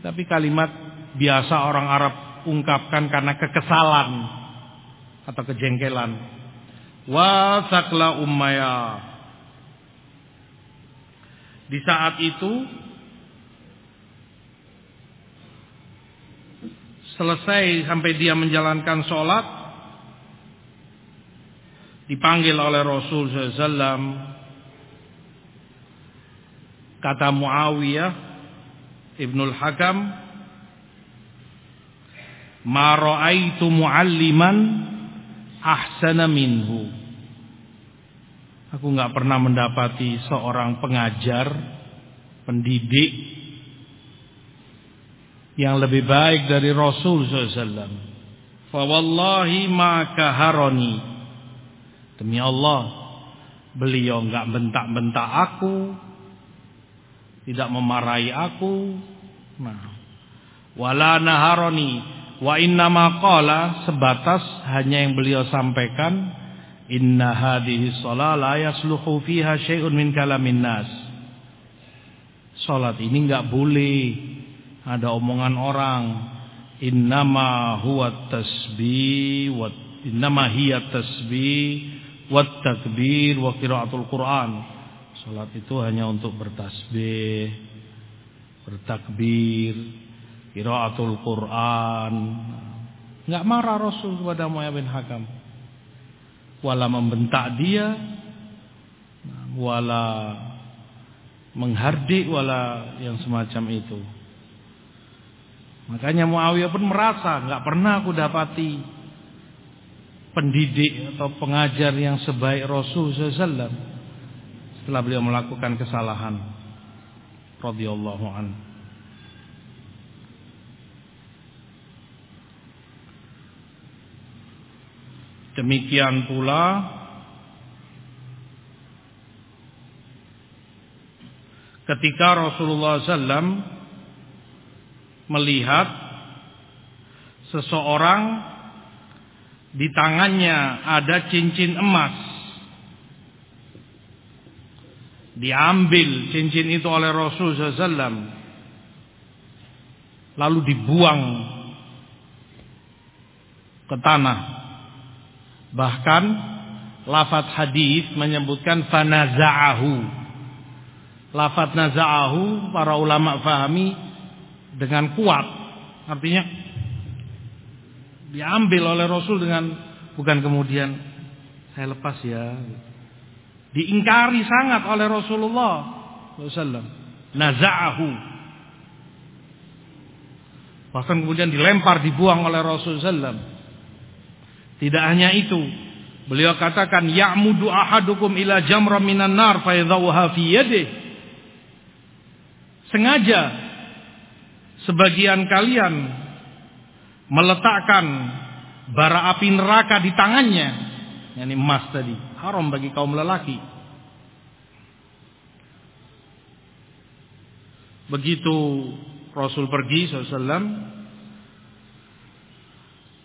Tapi kalimat biasa orang Arab ungkapkan karena kekesalan atau kejengkelan. Wa sakla ummaya. Di saat itu selesai sampai dia menjalankan sholat dipanggil oleh Rasul SAW kata Muawiyah Ibnul Hakam ma ra'aitu mualliman ahsana minhu aku nggak pernah mendapati seorang pengajar pendidik yang lebih baik dari Rasul SAW. Fawallahi ma kaharoni. Demi Allah, beliau enggak bentak-bentak aku, tidak memarahi aku. Nah, wala naharoni wa inna ma qala sebatas hanya yang beliau sampaikan inna hadhihi shalah la yasluhu fiha syai'un min kalamin nas. Salat ini enggak boleh ada omongan orang innama huwa tasbih wa innama hiya tasbih wa takbir wa qiraatul Quran. Salat itu hanya untuk bertasbih, bertakbir, qiraatul Quran. Enggak marah Rasul kepada Muawiyah bin Hakam. Wala membentak dia, wala menghardik wala yang semacam itu. Makanya Muawiyah pun merasa nggak pernah aku dapati pendidik atau pengajar yang sebaik Rasul SAW setelah beliau melakukan kesalahan radhiyallahu an. Demikian pula ketika Rasulullah SAW melihat seseorang di tangannya ada cincin emas. Diambil cincin itu oleh Rasul SAW. Lalu dibuang ke tanah. Bahkan lafaz hadis menyebutkan fanaza'ahu. Lafaz naza'ahu para ulama fahami dengan kuat Artinya diambil oleh Rasul dengan bukan kemudian saya lepas ya. Diingkari sangat oleh Rasulullah SAW. Naza'ahu. Bahkan kemudian dilempar, dibuang oleh Rasulullah SAW. Tidak hanya itu. Beliau katakan, Ya'mudu ahadukum ila jamra minan nar fayadhawha fi yadih. Sengaja sebagian kalian meletakkan bara api neraka di tangannya. Ini emas tadi. Haram bagi kaum lelaki. Begitu Rasul pergi SAW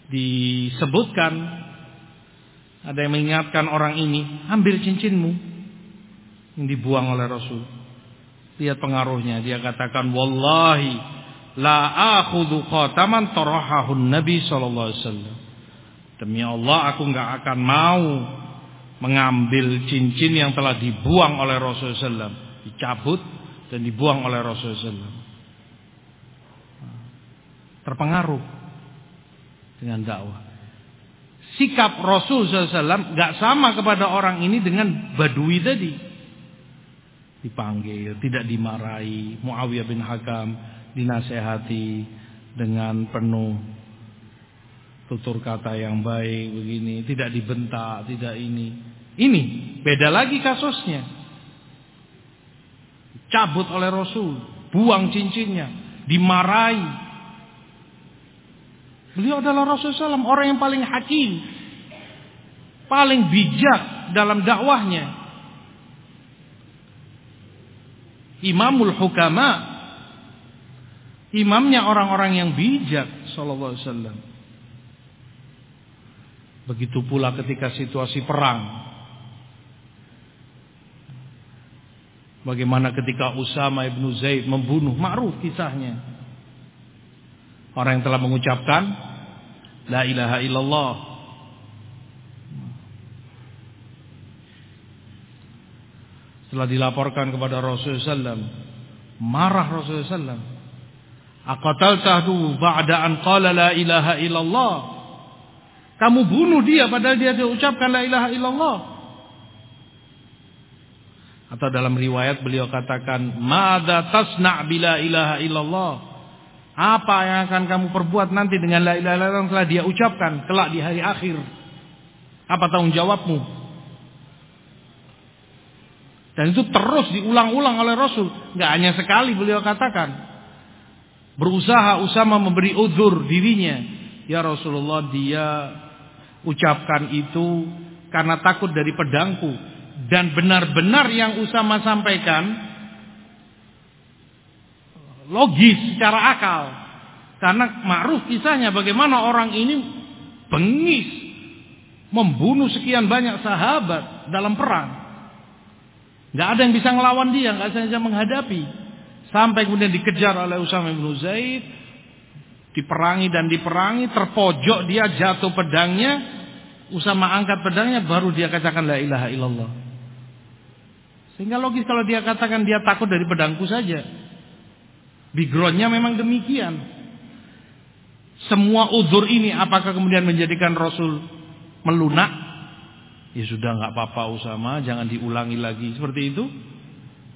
disebutkan ada yang mengingatkan orang ini ambil cincinmu yang dibuang oleh Rasul lihat pengaruhnya dia katakan wallahi la akhudhu khataman tarahahun nabi sallallahu alaihi wasallam demi Allah aku nggak akan mau mengambil cincin yang telah dibuang oleh Rasulullah SAW dicabut dan dibuang oleh Rasulullah SAW. Terpengaruh dengan dakwah. Sikap Rasul SAW gak sama kepada orang ini dengan Badui tadi. Dipanggil, tidak dimarahi. Muawiyah bin Hakam dinasehati dengan penuh tutur kata yang baik begini, tidak dibentak, tidak ini. Ini beda lagi kasusnya cabut oleh Rasul, buang cincinnya, dimarahi. Beliau adalah Rasul SAW, orang yang paling hakim, paling bijak dalam dakwahnya. Imamul Hukama, imamnya orang-orang yang bijak, Sallallahu Alaihi Wasallam. Begitu pula ketika situasi perang, Bagaimana ketika Usama ibnu Zaid membunuh Ma'ruf kisahnya. Orang yang telah mengucapkan La ilaha illallah. Setelah dilaporkan kepada Rasulullah SAW Marah Rasulullah SAW Aqatal tahdu ba'da'an qala la ilaha illallah Kamu bunuh dia padahal dia ucapkan la ilaha illallah atau dalam riwayat beliau katakan, "Mada tasna' bila ilaha illallah?" Apa yang akan kamu perbuat nanti dengan la ilaha illallah yang telah dia ucapkan kelak di hari akhir? Apa tanggung jawabmu? Dan itu terus diulang-ulang oleh Rasul. Gak hanya sekali beliau katakan. Berusaha Usama memberi udur dirinya. Ya Rasulullah dia ucapkan itu karena takut dari pedangku dan benar-benar yang Usama sampaikan logis secara akal. Karena ma'ruf kisahnya bagaimana orang ini bengis membunuh sekian banyak sahabat dalam perang. Gak ada yang bisa ngelawan dia, gak bisa menghadapi. Sampai kemudian dikejar oleh Usama bin Zaid, diperangi dan diperangi, terpojok dia jatuh pedangnya, Usama angkat pedangnya baru dia katakan la ilaha illallah. Sehingga logis kalau dia katakan dia takut dari pedangku saja. Backgroundnya memang demikian. Semua uzur ini apakah kemudian menjadikan Rasul melunak? Ya sudah nggak apa-apa Usama, jangan diulangi lagi seperti itu.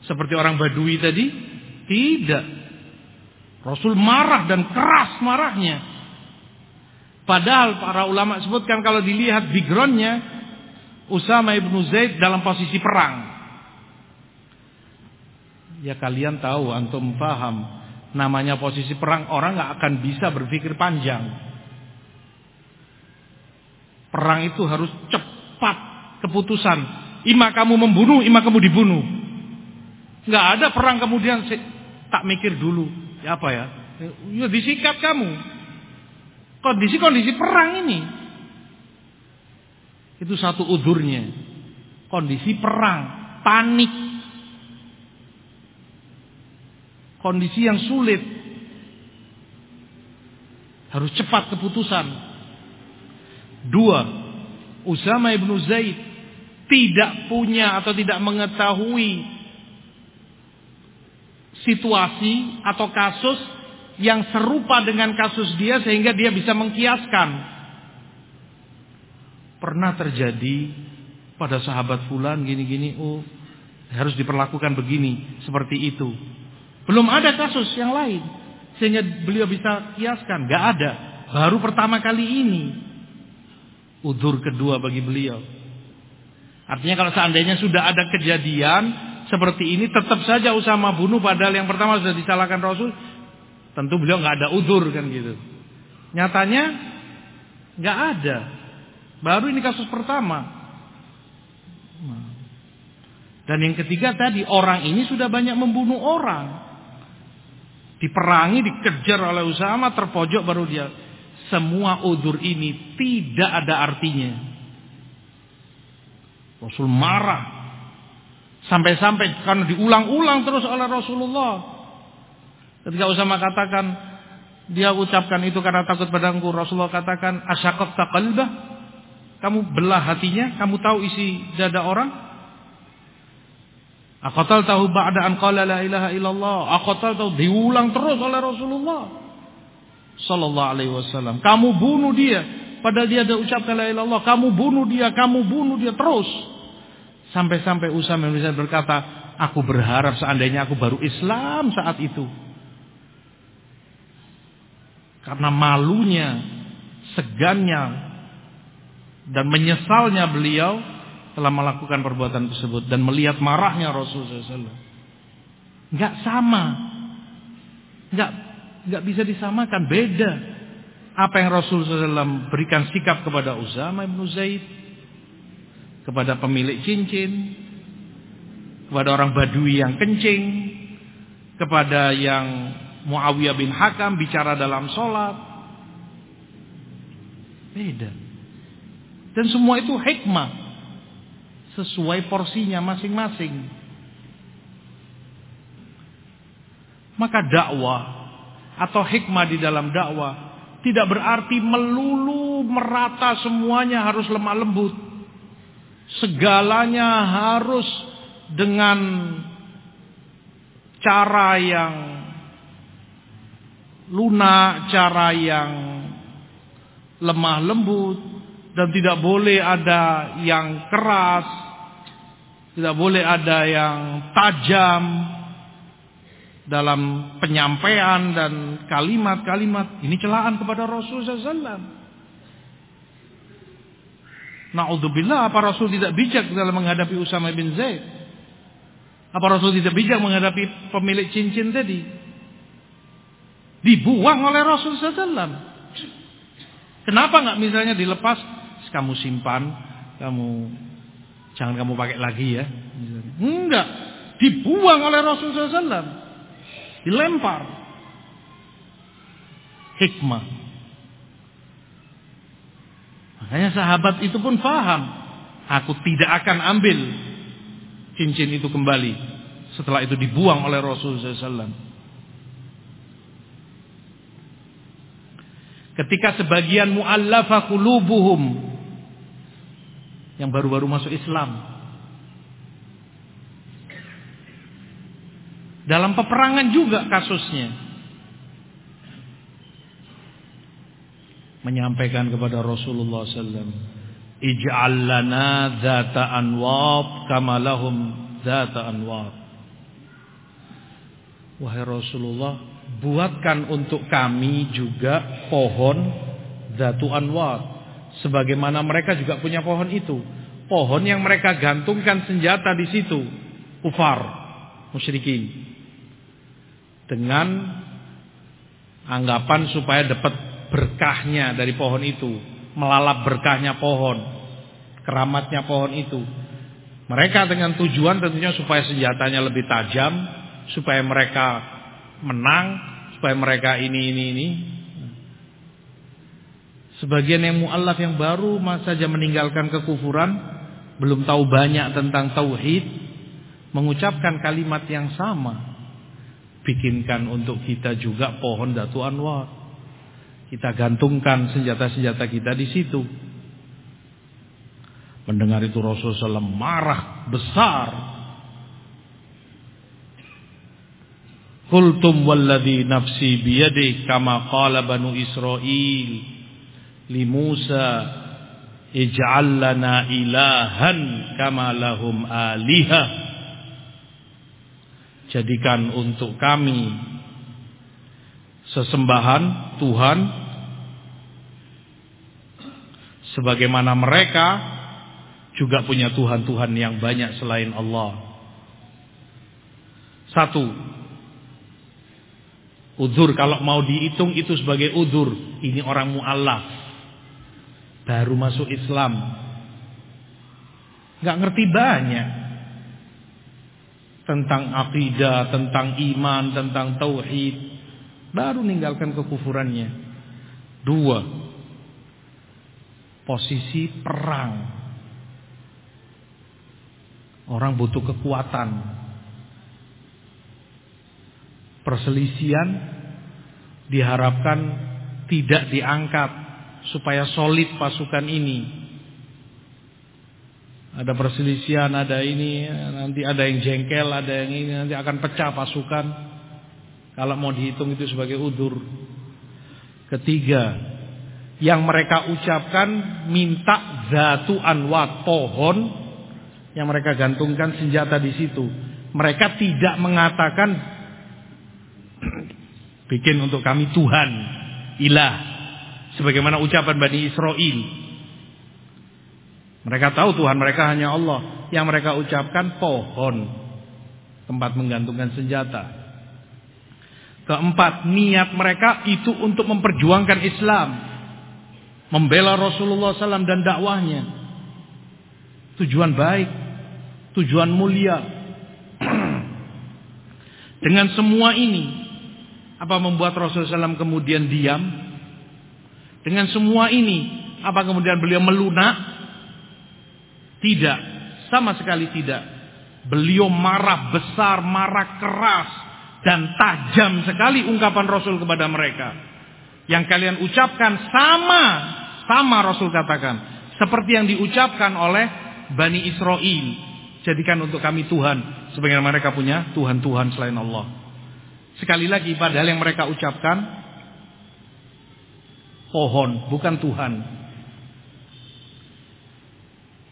Seperti orang Badui tadi? Tidak. Rasul marah dan keras marahnya. Padahal para ulama sebutkan kalau dilihat backgroundnya Usama ibnu Zaid dalam posisi perang. Ya kalian tahu, antum paham. Namanya posisi perang, orang nggak akan bisa berpikir panjang. Perang itu harus cepat keputusan. Ima kamu membunuh, ima kamu dibunuh. Nggak ada perang kemudian tak mikir dulu. Ya apa ya? Ya disikat kamu. Kondisi-kondisi perang ini. Itu satu udurnya. Kondisi perang, panik, kondisi yang sulit. Harus cepat keputusan. Dua, Usama ibnu Zaid tidak punya atau tidak mengetahui situasi atau kasus yang serupa dengan kasus dia sehingga dia bisa mengkiaskan. Pernah terjadi pada sahabat fulan gini-gini, oh harus diperlakukan begini, seperti itu. Belum ada kasus yang lain sehingga beliau bisa kiaskan, gak ada. Baru pertama kali ini udur kedua bagi beliau. Artinya kalau seandainya sudah ada kejadian seperti ini tetap saja Usama bunuh padahal yang pertama sudah disalahkan Rasul, Tentu beliau nggak ada udur kan gitu. Nyatanya nggak ada. Baru ini kasus pertama. Dan yang ketiga tadi orang ini sudah banyak membunuh orang. Diperangi, dikejar oleh Usama, terpojok baru dia. Semua udur ini tidak ada artinya. Rasul marah. Sampai-sampai karena diulang-ulang terus oleh Rasulullah. Ketika Usama katakan dia ucapkan itu karena takut padaku. Rasulullah katakan asyaqaq taqalbah. Kamu belah hatinya, kamu tahu isi dada orang? Aqatal tahu ba'da an qala la ilaha illallah. Aqatal tahu diulang terus oleh Rasulullah sallallahu alaihi wasallam. Kamu bunuh dia padahal dia ada ucapkan la ilaha illallah. Kamu bunuh dia, kamu bunuh dia terus. Sampai-sampai Usama bin berkata, aku berharap seandainya aku baru Islam saat itu. Karena malunya, segannya, dan menyesalnya beliau telah melakukan perbuatan tersebut dan melihat marahnya Rasulullah SAW. Enggak sama, enggak bisa disamakan, beda. Apa yang Rasulullah SAW berikan sikap kepada Usama bin Zaid, kepada pemilik cincin, kepada orang Badui yang kencing, kepada yang Muawiyah bin Hakam bicara dalam sholat. Beda. Dan semua itu hikmah. Sesuai porsinya masing-masing. Maka dakwah atau hikmah di dalam dakwah tidak berarti melulu merata semuanya harus lemah lembut. Segalanya harus dengan cara yang lunak, cara yang lemah lembut dan tidak boleh ada yang keras, tidak boleh ada yang tajam dalam penyampaian dan kalimat-kalimat. Ini celaan kepada Rasulullah SAW. Naudzubillah, apa Rasul tidak bijak dalam menghadapi Usama bin Zaid? Apa Rasul tidak bijak menghadapi pemilik cincin tadi? Dibuang oleh Rasulullah SAW. Kenapa nggak misalnya dilepas? Kamu simpan, kamu jangan kamu pakai lagi ya. Enggak, dibuang oleh Rasulullah SAW. Dilempar. Hikmah. Makanya sahabat itu pun faham. Aku tidak akan ambil cincin itu kembali. Setelah itu dibuang oleh Rasulullah SAW. Ketika sebagian mu'allafa qulubuhum yang baru-baru masuk Islam dalam peperangan juga kasusnya menyampaikan kepada Rasulullah SAW ij'al lana dzata anwab kama lahum anwab wahai Rasulullah buatkan untuk kami juga pohon Zatu Anwar. Sebagaimana mereka juga punya pohon itu. Pohon yang mereka gantungkan senjata di situ. Kufar, musyrikin. Dengan anggapan supaya dapat berkahnya dari pohon itu. Melalap berkahnya pohon. Keramatnya pohon itu. Mereka dengan tujuan tentunya supaya senjatanya lebih tajam. Supaya mereka menang supaya mereka ini ini ini. Sebagian yang mualaf yang baru saja meninggalkan kekufuran, belum tahu banyak tentang tauhid, mengucapkan kalimat yang sama. Bikinkan untuk kita juga pohon Datu Anwar. Kita gantungkan senjata-senjata kita di situ. Mendengar itu Rasulullah SAW marah besar Qultum walladhi nafsi biyadih kama qala banu Israel li Musa ij'al lana ilahan kama lahum alihah jadikan untuk kami sesembahan Tuhan sebagaimana mereka juga punya Tuhan-Tuhan yang banyak selain Allah. Satu, udur kalau mau dihitung itu sebagai udur. Ini orang mu'allaf. Baru masuk Islam. Gak ngerti banyak. Tentang akidah, tentang iman, tentang tauhid. Baru ninggalkan kekufurannya. Dua, posisi perang. Orang butuh kekuatan. Perselisian diharapkan tidak diangkat supaya solid pasukan ini. Ada perselisihan, ada ini, nanti ada yang jengkel, ada yang ini, nanti akan pecah pasukan. Kalau mau dihitung itu sebagai udur. Ketiga, yang mereka ucapkan minta zatu anwat pohon yang mereka gantungkan senjata di situ. Mereka tidak mengatakan bikin untuk kami Tuhan, ilah, sebagaimana ucapan Bani Israel. Mereka tahu Tuhan mereka hanya Allah. Yang mereka ucapkan pohon, tempat menggantungkan senjata. Keempat, niat mereka itu untuk memperjuangkan Islam, membela Rasulullah SAW dan dakwahnya. Tujuan baik tujuan mulia. Dengan semua ini, apa membuat Rasulullah SAW kemudian diam? Dengan semua ini, apa kemudian beliau melunak? Tidak, sama sekali tidak. Beliau marah besar, marah keras, dan tajam sekali ungkapan Rasul kepada mereka. Yang kalian ucapkan sama, sama Rasul katakan. Seperti yang diucapkan oleh Bani Israel Jadikan untuk kami Tuhan sebagaimana mereka punya Tuhan-Tuhan selain Allah. Sekali lagi padahal yang mereka ucapkan pohon bukan Tuhan.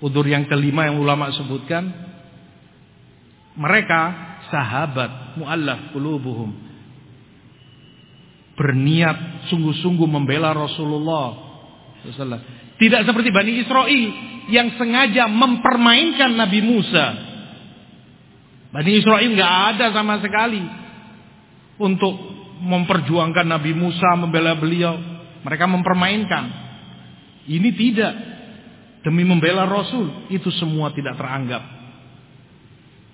Udur yang kelima yang ulama sebutkan mereka sahabat muallaf qulubuhum berniat sungguh-sungguh membela Rasulullah tidak seperti Bani Israel yang sengaja mempermainkan Nabi Musa. Bani Israel nggak ada sama sekali untuk memperjuangkan Nabi Musa membela beliau. Mereka mempermainkan. Ini tidak demi membela Rasul itu semua tidak teranggap.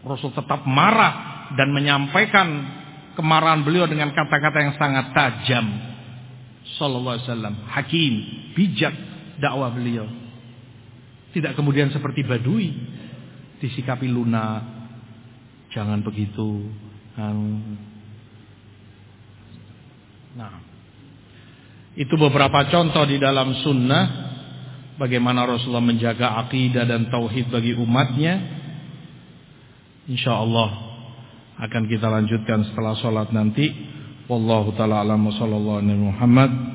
Rasul tetap marah dan menyampaikan kemarahan beliau dengan kata-kata yang sangat tajam. Sallallahu alaihi wasallam, hakim, bijak, dakwah beliau. Tidak kemudian seperti badui disikapi lunak. Jangan begitu. Nah, itu beberapa contoh di dalam sunnah bagaimana Rasulullah menjaga akidah dan tauhid bagi umatnya. Insya Allah akan kita lanjutkan setelah sholat nanti. Wallahu taala alam alaihi Muhammad